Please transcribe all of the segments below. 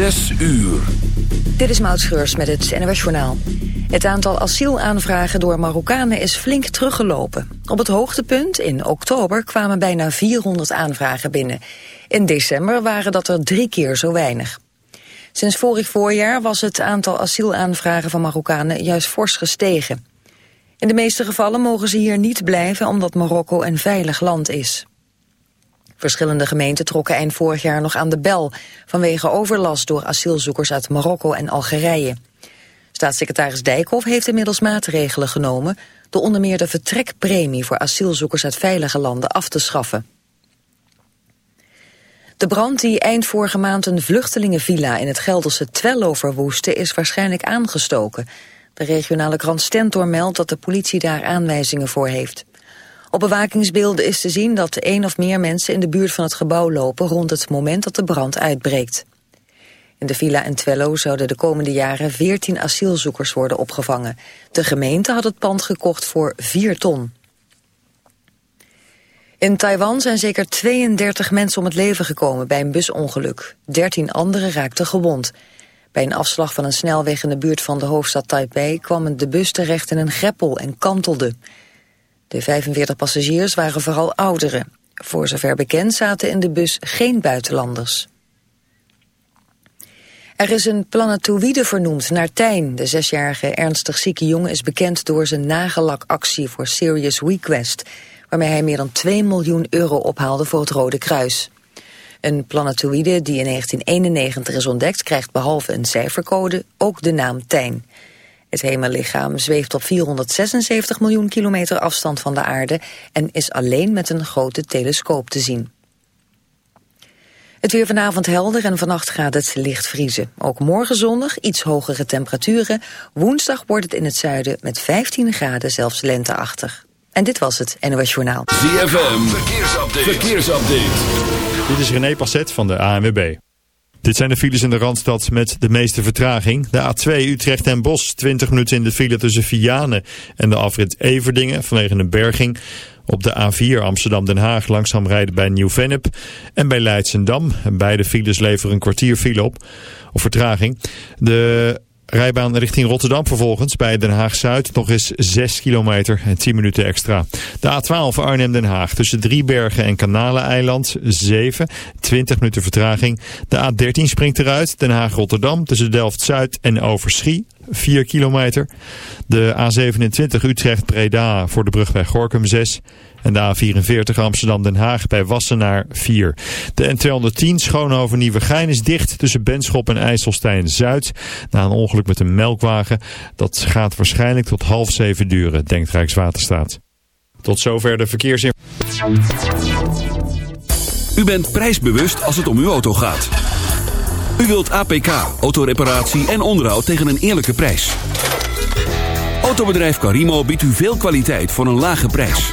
Zes uur. Dit is Maud Schreurs met het NWS Journaal. Het aantal asielaanvragen door Marokkanen is flink teruggelopen. Op het hoogtepunt in oktober kwamen bijna 400 aanvragen binnen. In december waren dat er drie keer zo weinig. Sinds vorig voorjaar was het aantal asielaanvragen van Marokkanen juist fors gestegen. In de meeste gevallen mogen ze hier niet blijven omdat Marokko een veilig land is. Verschillende gemeenten trokken eind vorig jaar nog aan de bel... vanwege overlast door asielzoekers uit Marokko en Algerije. Staatssecretaris Dijkhoff heeft inmiddels maatregelen genomen... door onder meer de vertrekpremie voor asielzoekers uit veilige landen af te schaffen. De brand die eind vorige maand een vluchtelingenvilla in het Gelderse Twello verwoestte... is waarschijnlijk aangestoken. De regionale krant Stentor meldt dat de politie daar aanwijzingen voor heeft. Op bewakingsbeelden is te zien dat één of meer mensen in de buurt van het gebouw lopen rond het moment dat de brand uitbreekt. In de villa en Twello zouden de komende jaren 14 asielzoekers worden opgevangen. De gemeente had het pand gekocht voor 4 ton. In Taiwan zijn zeker 32 mensen om het leven gekomen bij een busongeluk. 13 anderen raakten gewond. Bij een afslag van een snelweg in de buurt van de hoofdstad Taipei kwam de bus terecht in een greppel en kantelde. De 45 passagiers waren vooral ouderen. Voor zover bekend zaten in de bus geen buitenlanders. Er is een planetoïde vernoemd naar Tijn. De zesjarige ernstig zieke jongen is bekend door zijn nagellakactie voor Serious Request, waarmee hij meer dan 2 miljoen euro ophaalde voor het Rode Kruis. Een planetoïde die in 1991 is ontdekt krijgt behalve een cijfercode ook de naam Tijn. Het hemellichaam zweeft op 476 miljoen kilometer afstand van de aarde en is alleen met een grote telescoop te zien. Het weer vanavond helder en vannacht gaat het licht vriezen. Ook morgen zonnig, iets hogere temperaturen. Woensdag wordt het in het zuiden met 15 graden zelfs lenteachtig. En dit was het NOS Journaal. ZFM, verkeersupdate. verkeersupdate. Dit is René Passet van de ANWB. Dit zijn de files in de Randstad met de meeste vertraging. De A2 Utrecht en Bos, 20 minuten in de file tussen Vianen en de afrit Everdingen vanwege een berging. Op de A4 Amsterdam-Den Haag langzaam rijden bij Nieuw-Vennep en bij Leidsendam. Beide files leveren een kwartier file op, of vertraging. De Rijbaan richting Rotterdam vervolgens bij Den Haag-Zuid nog eens 6 kilometer en 10 minuten extra. De A12 Arnhem-Den Haag tussen Driebergen en Kanaleneiland 7, 20 minuten vertraging. De A13 springt eruit, Den Haag-Rotterdam tussen Delft-Zuid en Overschie 4 kilometer. De A27 Utrecht-Breda voor de brug bij Gorkum 6. En de A44 Amsterdam-Den Haag bij Wassenaar 4. De N210 Schoonhoven Nieuwegein is dicht tussen Benschop en IJsselstein-Zuid. Na een ongeluk met een melkwagen. Dat gaat waarschijnlijk tot half zeven duren, denkt Rijkswaterstaat. Tot zover de verkeersinformatie. U bent prijsbewust als het om uw auto gaat. U wilt APK, autoreparatie en onderhoud tegen een eerlijke prijs. Autobedrijf Carimo biedt u veel kwaliteit voor een lage prijs.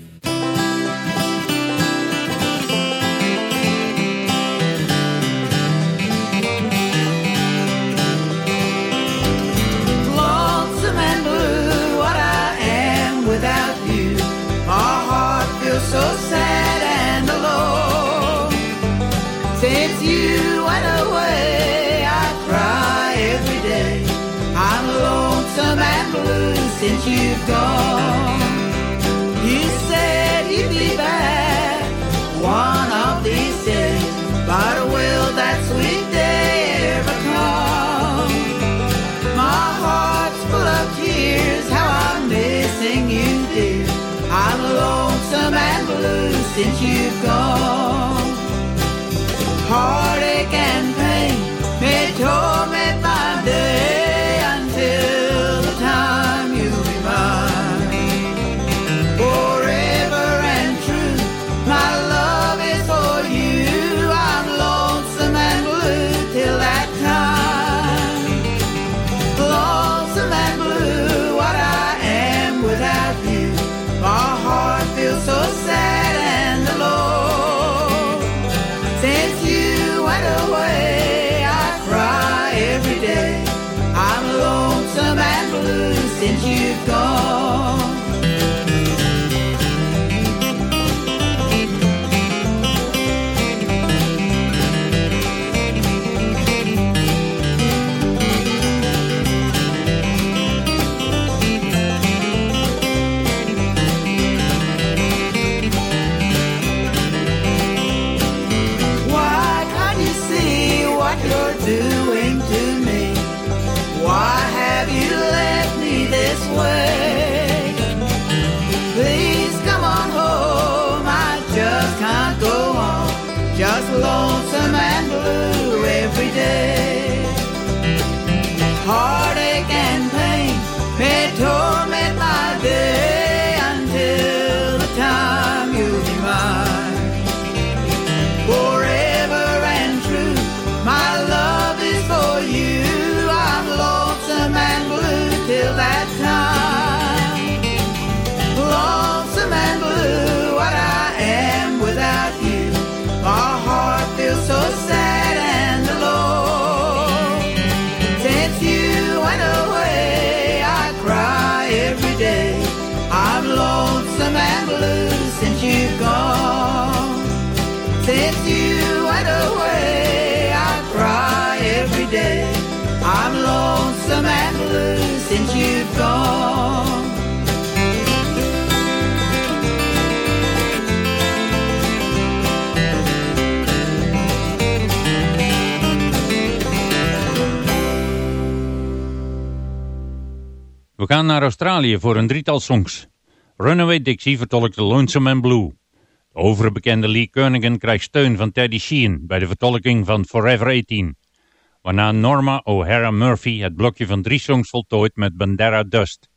So sad and alone. Since you went away, I cry every day. I'm alone since you've gone. You said you'd be back one of these days, but will since you've gone. Heartache and pain may torment my day We gaan naar Australië voor een drietal songs. Runaway Dixie vertolkt Lonesome and Blue. De overbekende Lee Kernaghan krijgt steun van Teddy Sheehan bij de vertolking van Forever 18. Waarna Norma O'Hara Murphy het blokje van drie songs voltooit met Bandera Dust.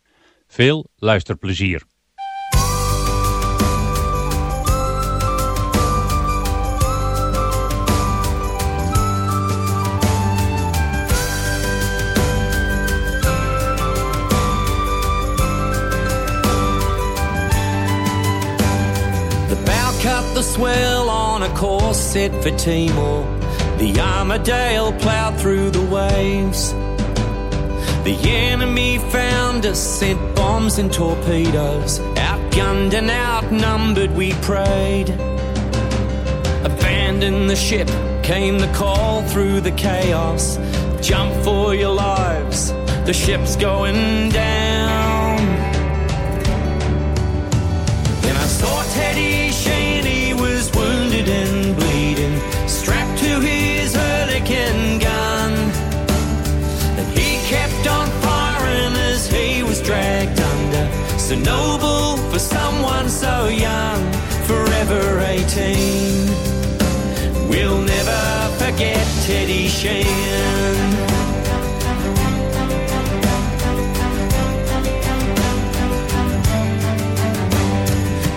Veel luisterplezier. The bow cut the swell on a course set for Timor. The Armidale ploughed through the waves. The enemy found us, sent bombs and torpedoes. Outgunned and outnumbered, we prayed. Abandon the ship, came the call through the chaos. Jump for your lives, the ship's going down. So noble for someone so young, forever 18. We'll never forget Teddy Sheean.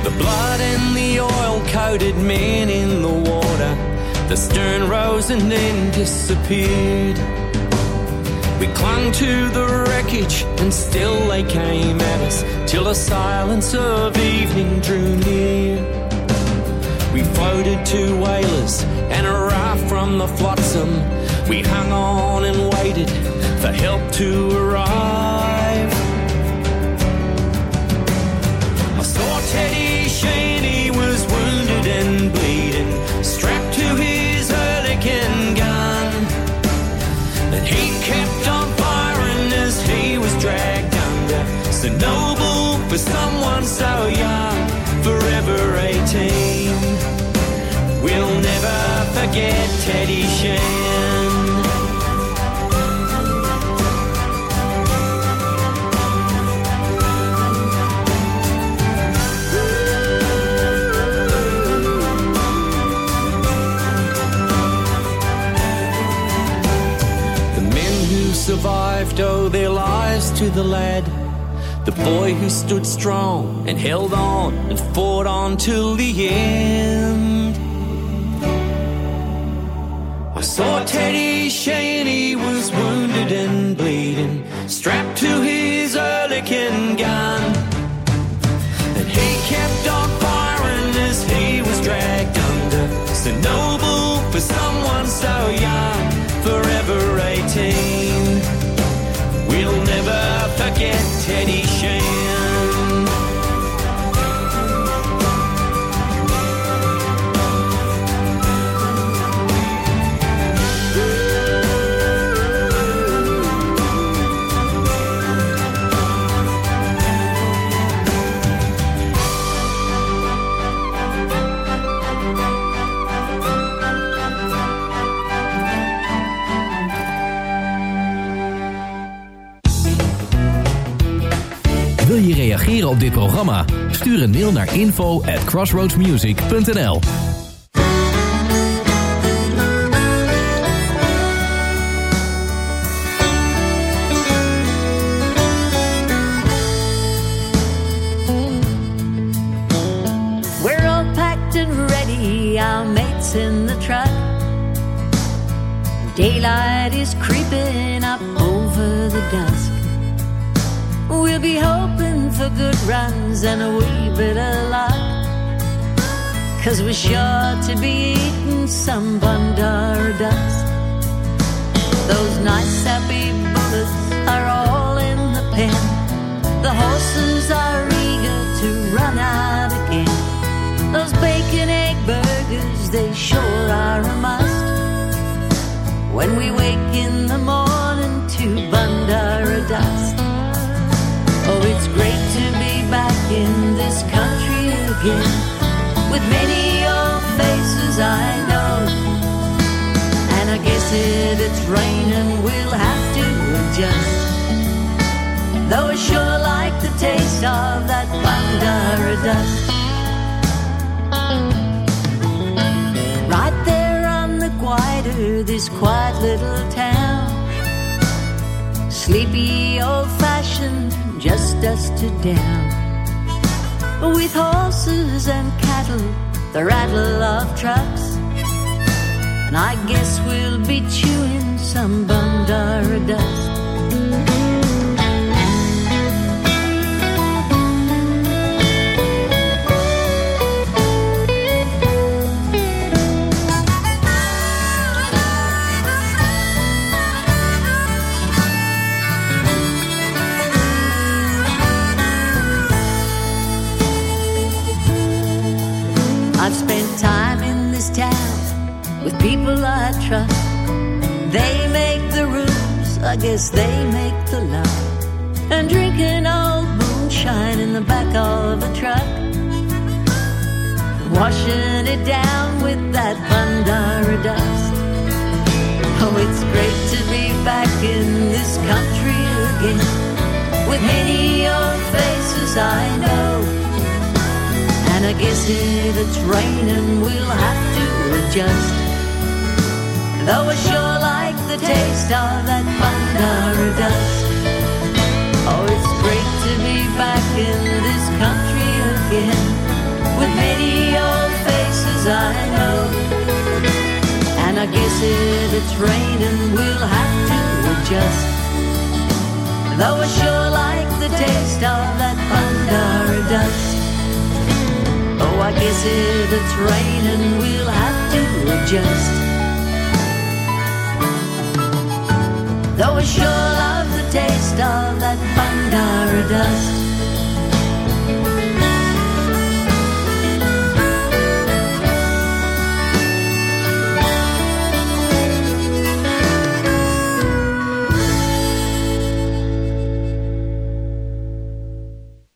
The blood and the oil coated men in the water. The stern rose and then disappeared. We clung to the wreckage and still they came at us till the silence of evening drew near. We floated to whalers and a raft from the flotsam. We hung on and waited for help to arrive. So young, forever 18. We'll never forget Teddy Sheean. The men who survived owe their lives to the lad. The boy who stood strong and held on and fought on till the end. I saw Teddy Sheean, he was wounded and bleeding, strapped to his Oerlikon gun. Op dit programma? Stuur een mail naar info at crossroadsmusic.nl We're all packed and ready, our mates in the truck. Daylight is creeping good runs and a wee bit of luck. Cause we're sure to be eating some Bundarra dust. Those nice happy bullets are all in the pen. The horses are eager to run out again. Those bacon egg burgers, they sure are a must. When we wake in the morning to Bundarra dust. Oh, it's great to be back in this country again. With many old faces I know. And I guess if it's raining, we'll have to adjust. Though I sure like the taste of that Bundarra dust. Right there on the Gwydir, this quiet little town. Sleepy, old fashioned, just dusted down. With horses and cattle, the rattle of trucks. And I guess we'll be chewing some Bundarra dust. I guess they make the love. And drinking old moonshine in the back of a truck. Washing it down with that Bundarra dust. Oh, it's great to be back in this country again. With many old faces I know. And I guess if it's raining, we'll have to adjust. Though I sure taste of that Bundarra dust. Oh, it's great to be back in this country again. With many old faces I know. And I guess if it's raining, we'll have to adjust. Though I sure like the taste of that Bundarra dust. Oh, I guess if it's raining, we'll have to adjust. Though I sure love the taste of that Bandara dust.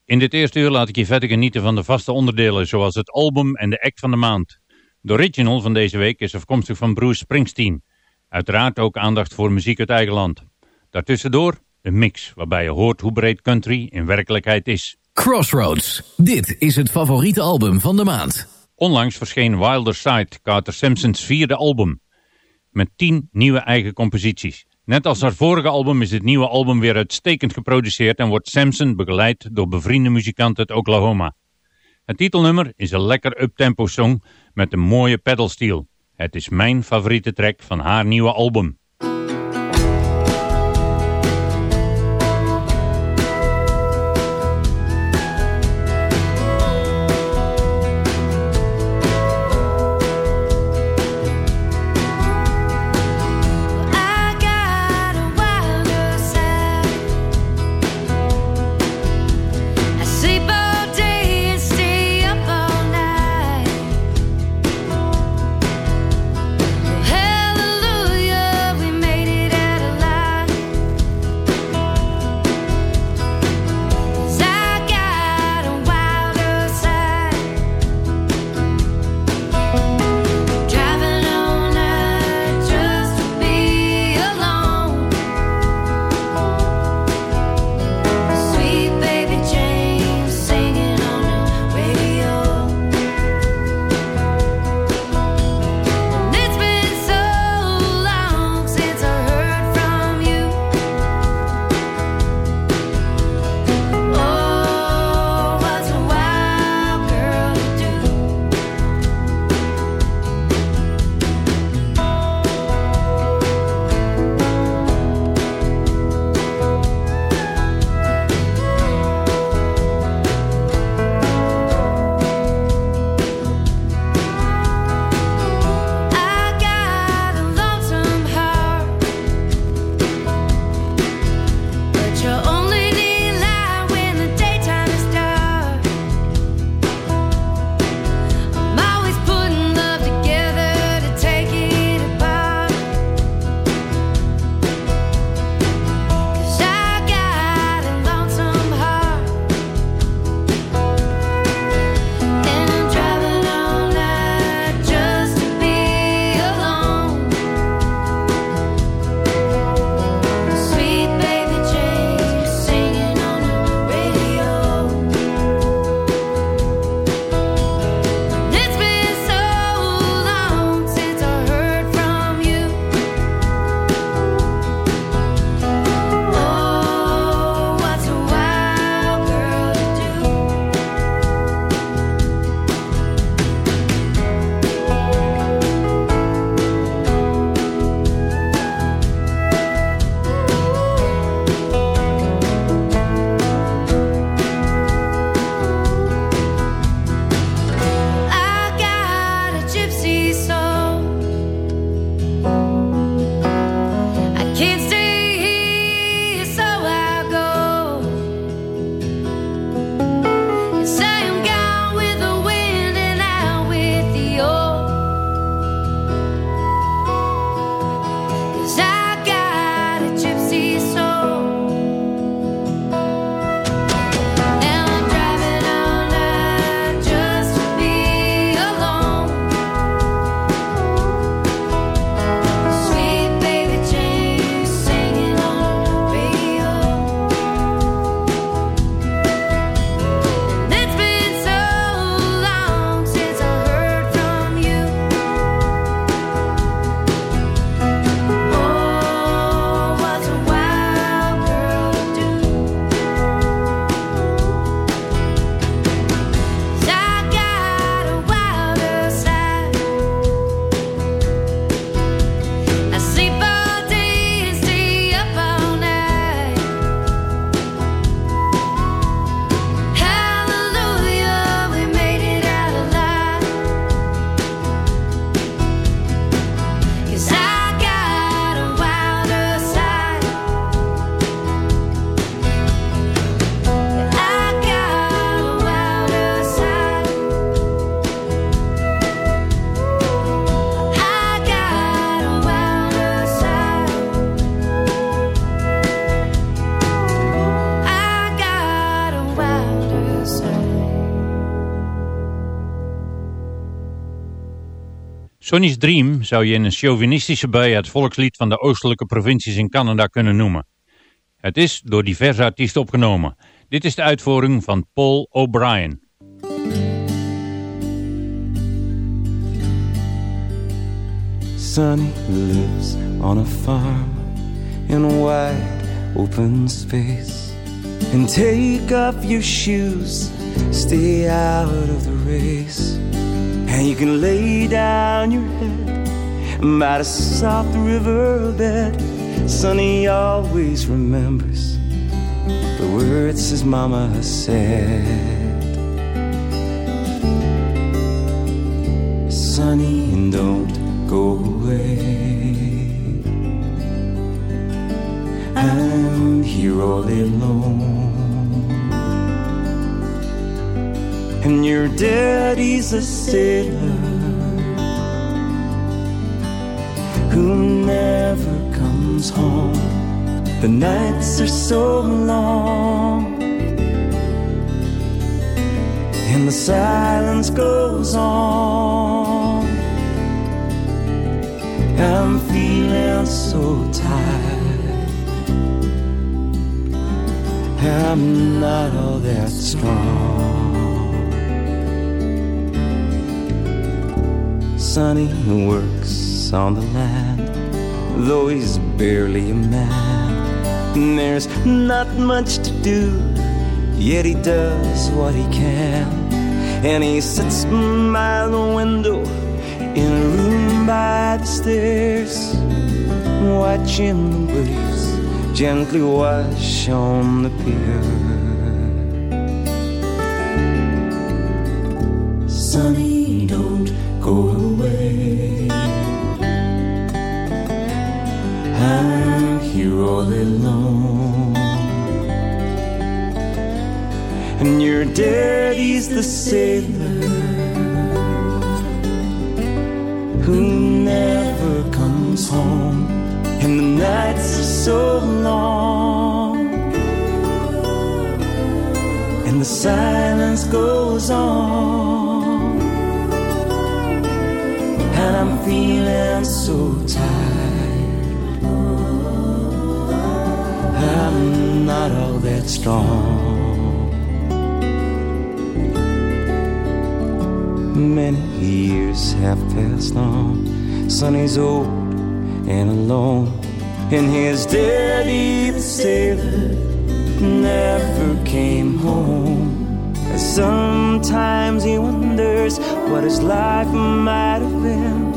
In dit eerste uur laat ik je verder genieten van de vaste onderdelen, zoals het album en de act van de maand. De original van deze week is afkomstig van Bruce Springsteen. Uiteraard ook aandacht voor muziek uit eigen land. Daartussendoor een mix, waarbij je hoort hoe breed country in werkelijkheid is. Crossroads. Dit is het favoriete album van de maand. Onlangs verscheen Wilder Side, Carter Simpsons vierde album. Met tien nieuwe eigen composities. Net als haar vorige album is het nieuwe album weer uitstekend geproduceerd en wordt Samson begeleid door bevriende muzikanten uit Oklahoma. Het titelnummer is een lekker uptempo song met een mooie pedalsteel. Het is mijn favoriete track van haar nieuwe album. Sonny's Dream zou je in een chauvinistische bui het volkslied van de oostelijke provincies in Canada kunnen noemen. Het is door diverse artiesten opgenomen. Dit is de uitvoering van Paul O'Brien. Sonny lives on a farm in wide open space. And take off your shoes, stay out of the race. And you can lay down your head by the soft riverbed. Sonny always remembers the words his mama said. Sonny, don't go away. I'm here all alone. And your daddy's a sailor who never comes home. The nights are so long, and the silence goes on. I'm feeling so tired. I'm not all that strong. Sonny works on the land, though he's barely a man. And there's not much to do, yet he does what he can. And he sits by the window in a room by the stairs, watching the waves gently wash on the pier. Sonny, All alone. And your daddy's the sailor who never comes home. And the nights are so long. And the silence goes on. And I'm feeling so tired. I'm not all that strong. Many years have passed on. Sonny's old and alone. And his daddy, the sailor, never came home. Sometimes he wonders what his life might have been.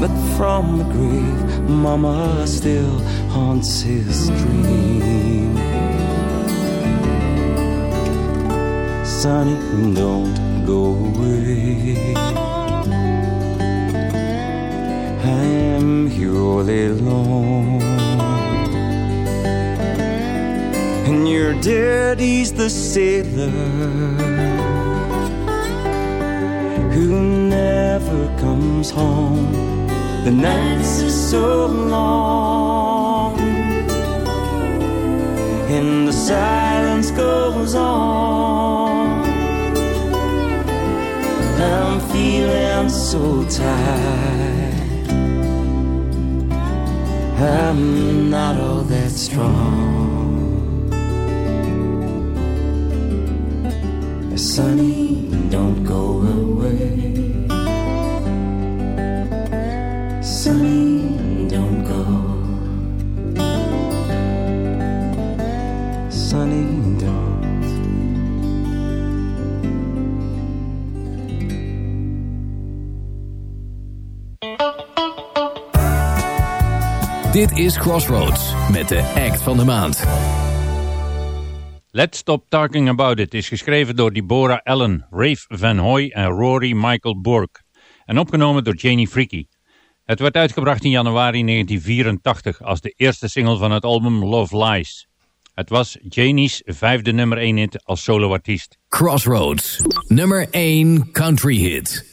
But from the grave, Mama still haunts his dream. Sonny, don't go away. I'm here all alone. And your daddy's the sailor who never comes home. The nights are so long, and the silence goes on. I'm feeling so tired. I'm not all that strong. Sonny, don't go away. Dit is Crossroads met de act van de maand. Let's Stop Talking About It is geschreven door Deborah Allen, Rafe Van Hoy en Rory Michael Bork en opgenomen door Janie Freaky. Het werd uitgebracht in januari 1984 als de eerste single van het album Love Lies. Het was Janie's vijfde nummer 1 hit als soloartiest. Crossroads, nummer 1 country hit.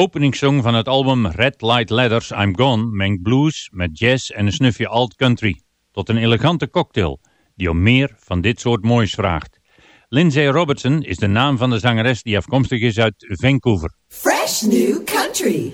Openingssong van het album Red Light Letters I'm Gone mengt blues met jazz en een snufje alt country tot een elegante cocktail die om meer van dit soort moois vraagt. Lindsay Robertson is de naam van de zangeres die afkomstig is uit Vancouver. Fresh New Country.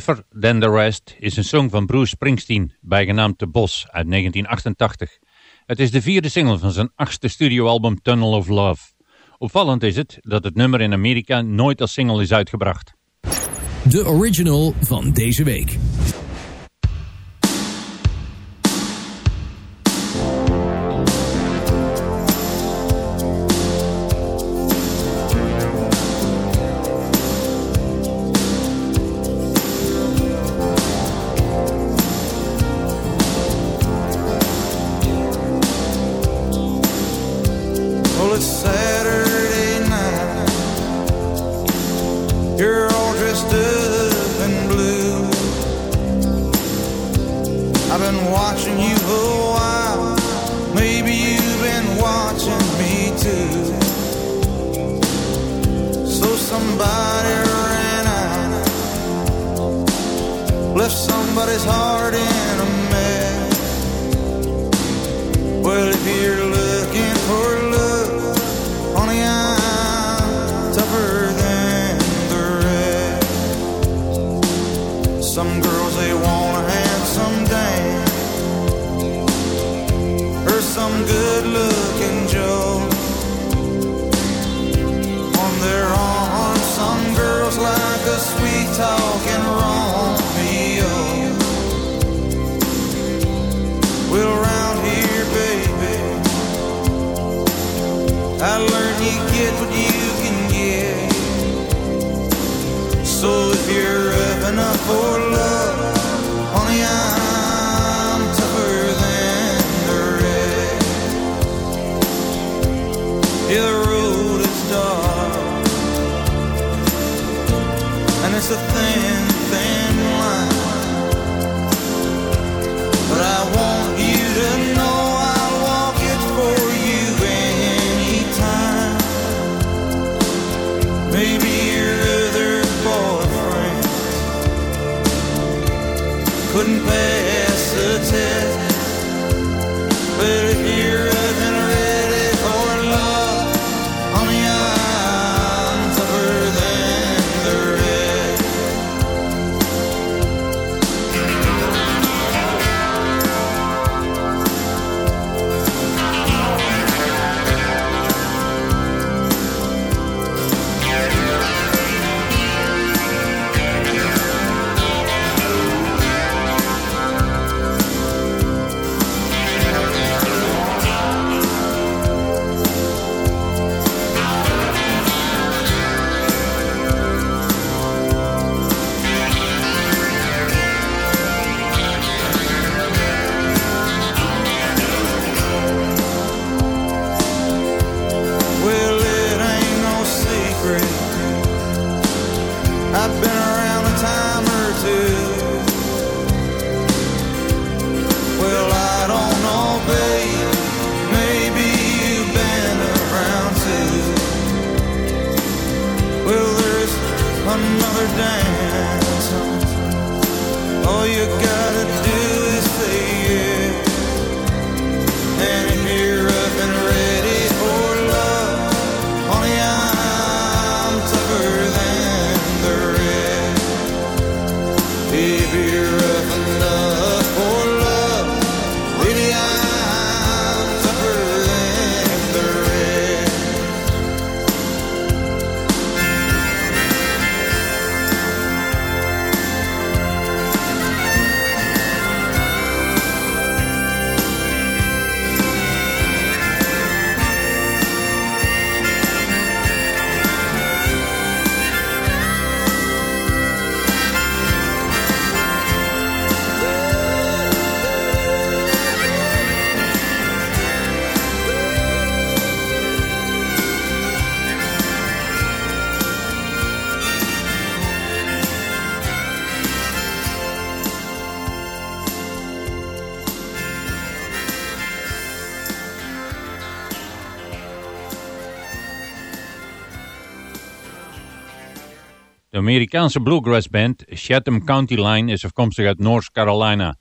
Tougher Than The Rest is een song van Bruce Springsteen, bijgenaamd The Boss uit 1988. Het is de vierde single van zijn achtste studioalbum Tunnel of Love. Opvallend is het dat het nummer in Amerika nooit als single is uitgebracht. De original van deze week. a thing Amerikaanse bluegrass band Chatham County Line is afkomstig uit North Carolina.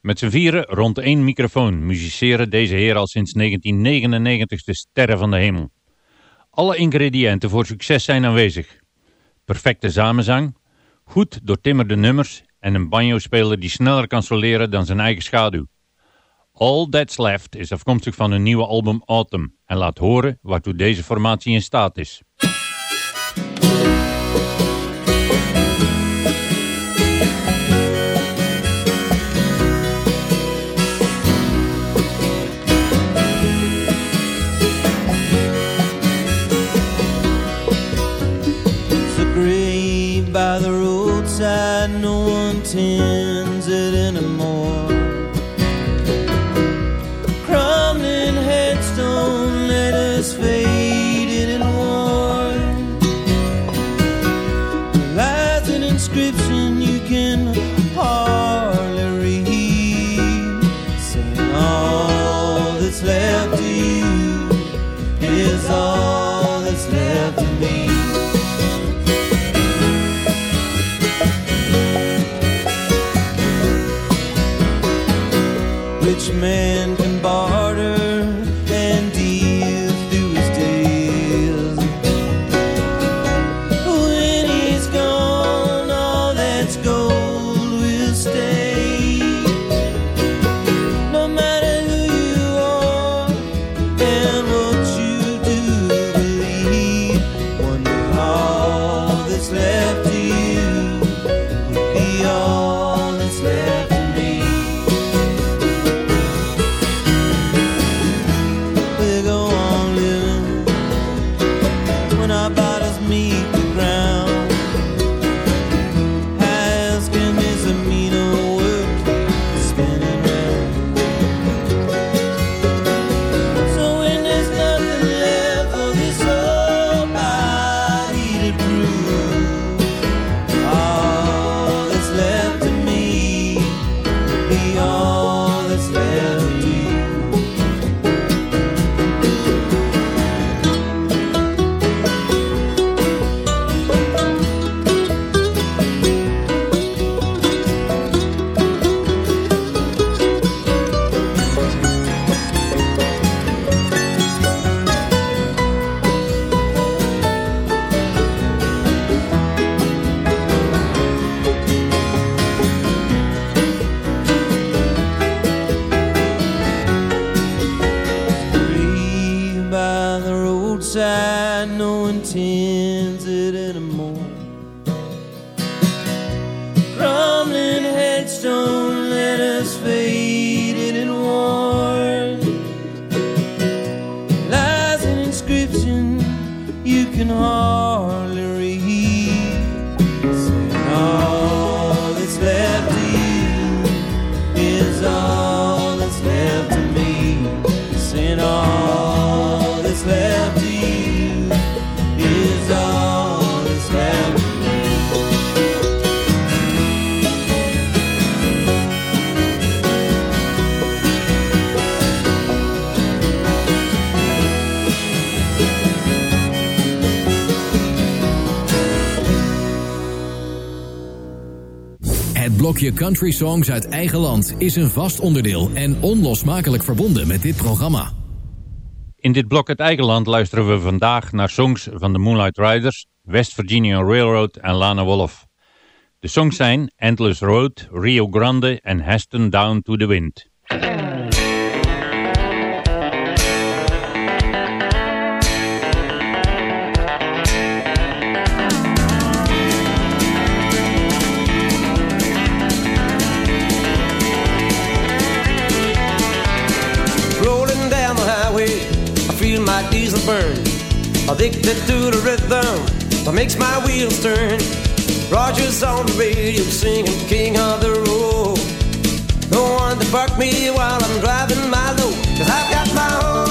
Met z'n vieren rond één microfoon musiceren deze heren al sinds 1999 de sterren van de hemel. Alle ingrediënten voor succes zijn aanwezig. Perfecte samenzang, goed doortimmerde nummers en een banjo-speler die sneller kan soleren dan zijn eigen schaduw. All That's Left is afkomstig van hun nieuwe album Autumn en laat horen waartoe deze formatie in staat is. Country Songs uit eigen land is een vast onderdeel en onlosmakelijk verbonden met dit programma. In dit blok het eigen land luisteren we vandaag naar songs van de Moonlight Riders, West Virginia Railroad en Lana Wolf. De songs zijn Endless Road, Rio Grande en Heston Down to the Wind. Addicted to the rhythm that makes my wheels turn. Rogers on the radio singing King of the Road. No one to park me while I'm driving my load. Cause I've got my home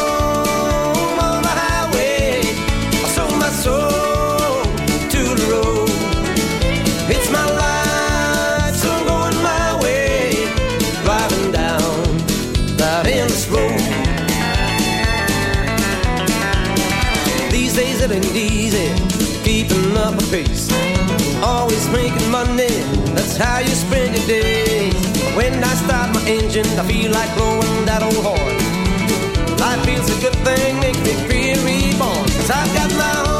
is how you spend your day. When I start my engine, I feel like blowing that old horn. Life feels a good thing, makes me feel reborn. Cause I've got my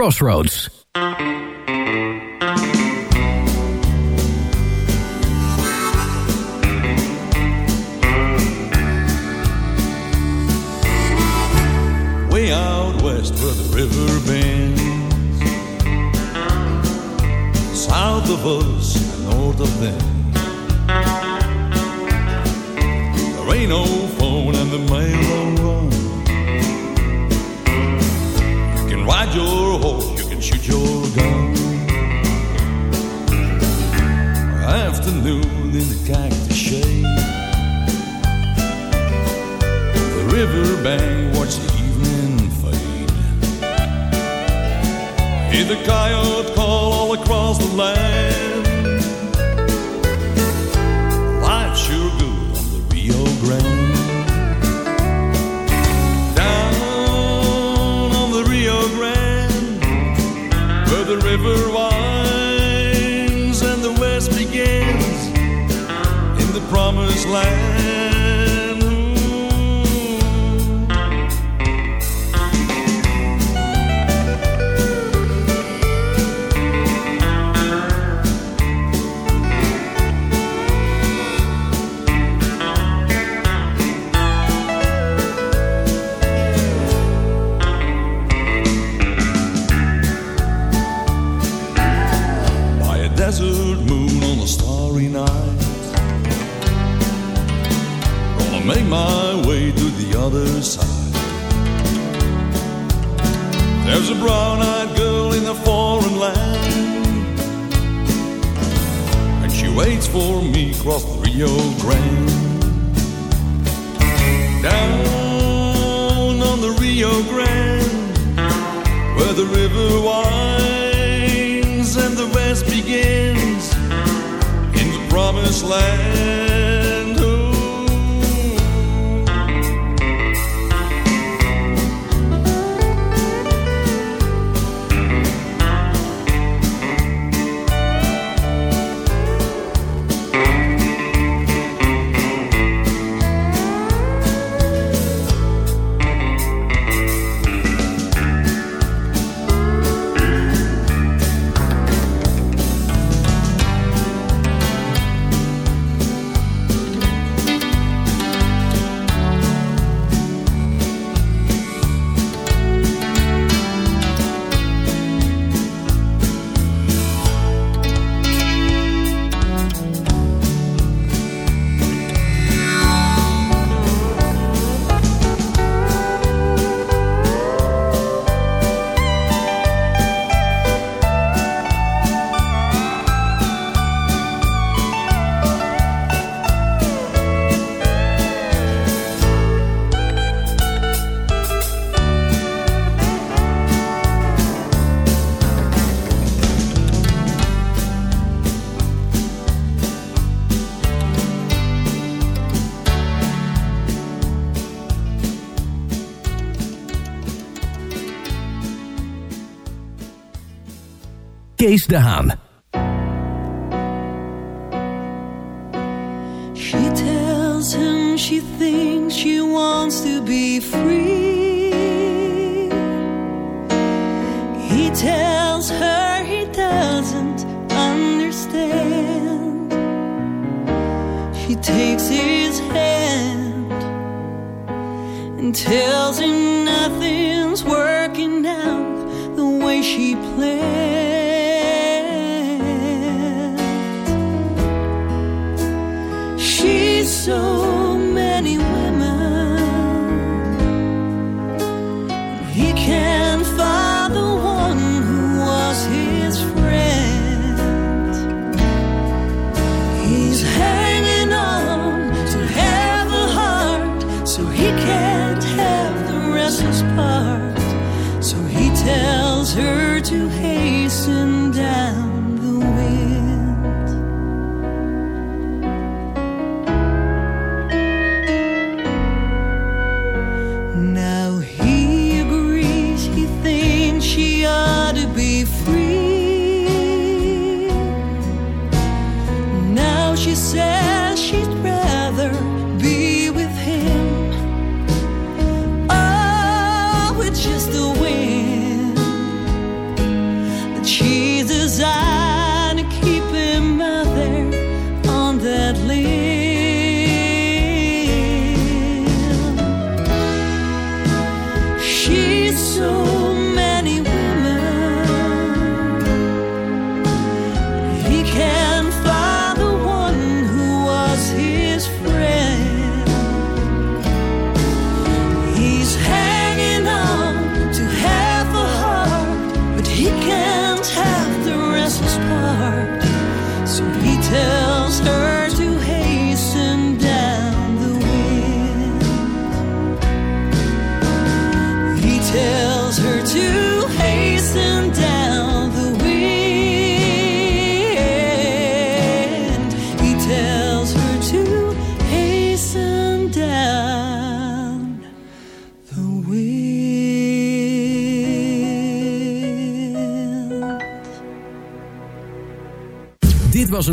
Crossroads. There's a brown-eyed girl in a foreign land. And she waits for me across the Rio Grande. Down on the Rio Grande Where the river winds and the west begins In the promised land. Kees de Haan. She tells him she thinks she wants to be free. He tells her he doesn't understand. She takes his hand and tells him nothing's working out the way she planned.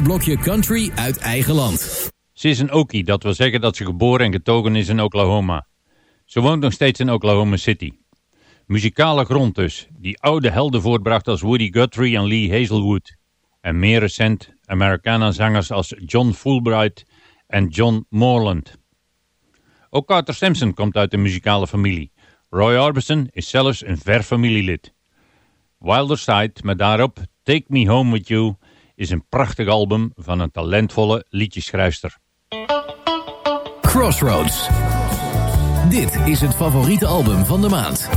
Blokje Country uit eigen land. Ze is een Okie, dat wil zeggen dat ze geboren en getogen is in Oklahoma. Ze woont nog steeds in Oklahoma City. Muzikale grond dus, die oude helden voortbracht als Woody Guthrie en Lee Hazelwood. En meer recent Americana-zangers als John Fulbright en John Morland. Ook Carter komt uit een muzikale familie. Roy Orbison is zelfs een ver familielid. Wilder Side, met daarop Take Me Home With You, is een prachtig album van een talentvolle liedjeschrijfster. Crossroads. Dit is het favoriete album van de maand.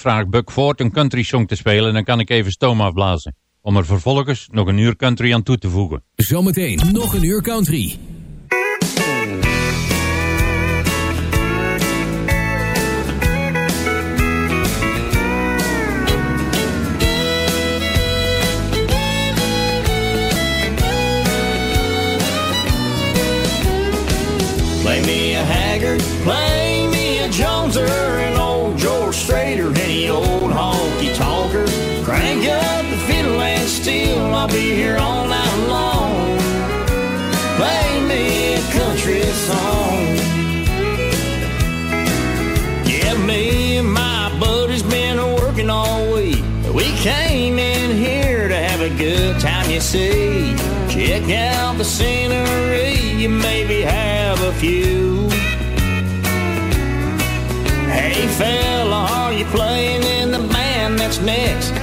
Vraag Buck Ford een country song te spelen en dan kan ik even stoom afblazen. Om er vervolgens nog een uur country aan toe te voegen. Zometeen nog een uur country. Play me a Haggard, play I'll be here all night long. Play me a country song. Yeah, me and my buddies been working all week. We came in here to have a good time, you see. Check out the scenery, you maybe have a few. Hey fella, are you playing in the band that's next?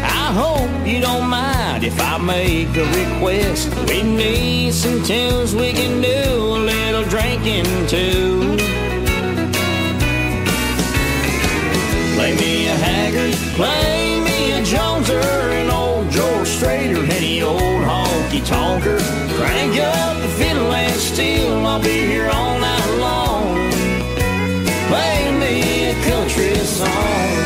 Don't mind if I make a request. We need some tunes we can do a little drinking too. Play me a Haggard, play me a Joneser, an old George Strader, any old honky tonker. Crank up the fiddle and steel, I'll be here all night long. Play me a country song.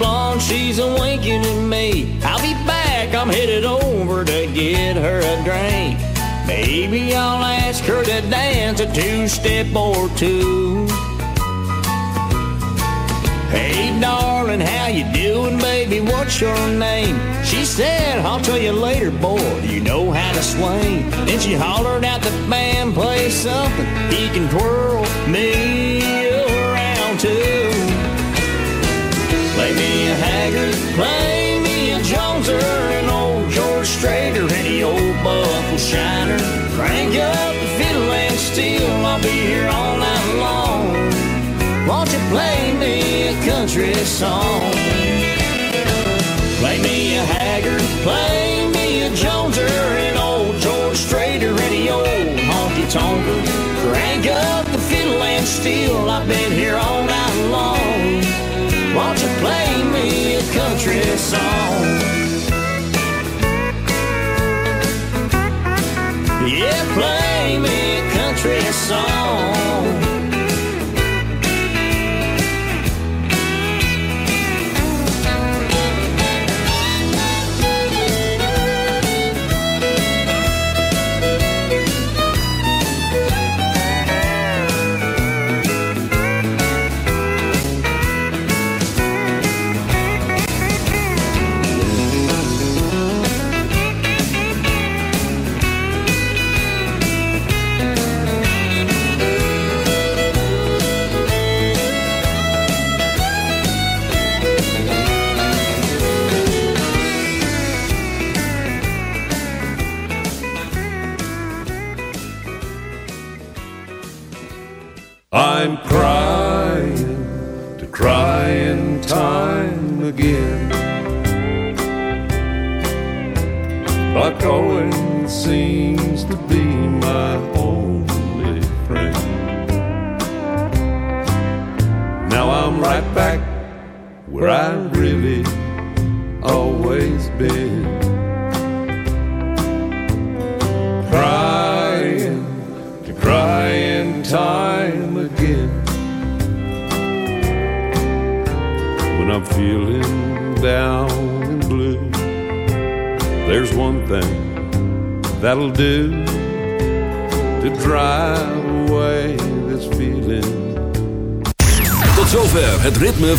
Blonde, she's a winking at me. I'll be back, I'm headed over to get her a drink. Maybe I'll ask her to dance a two step or two. Hey, darling, how you doing, baby? What's your name? She said, I'll tell you later, boy. You know how to swing? Then she hollered out the band play something. He can twirl me play me a Joneser, an old George Strader, any old buckle shiner. Crank up the fiddle and steel, I'll be here all night long. Won't you play me a country song? Play me a Haggard, play me a Joneser, an old George Strader, any old honky tonker. Crank up the fiddle and steel, I've been country song? Yeah, play me a country song.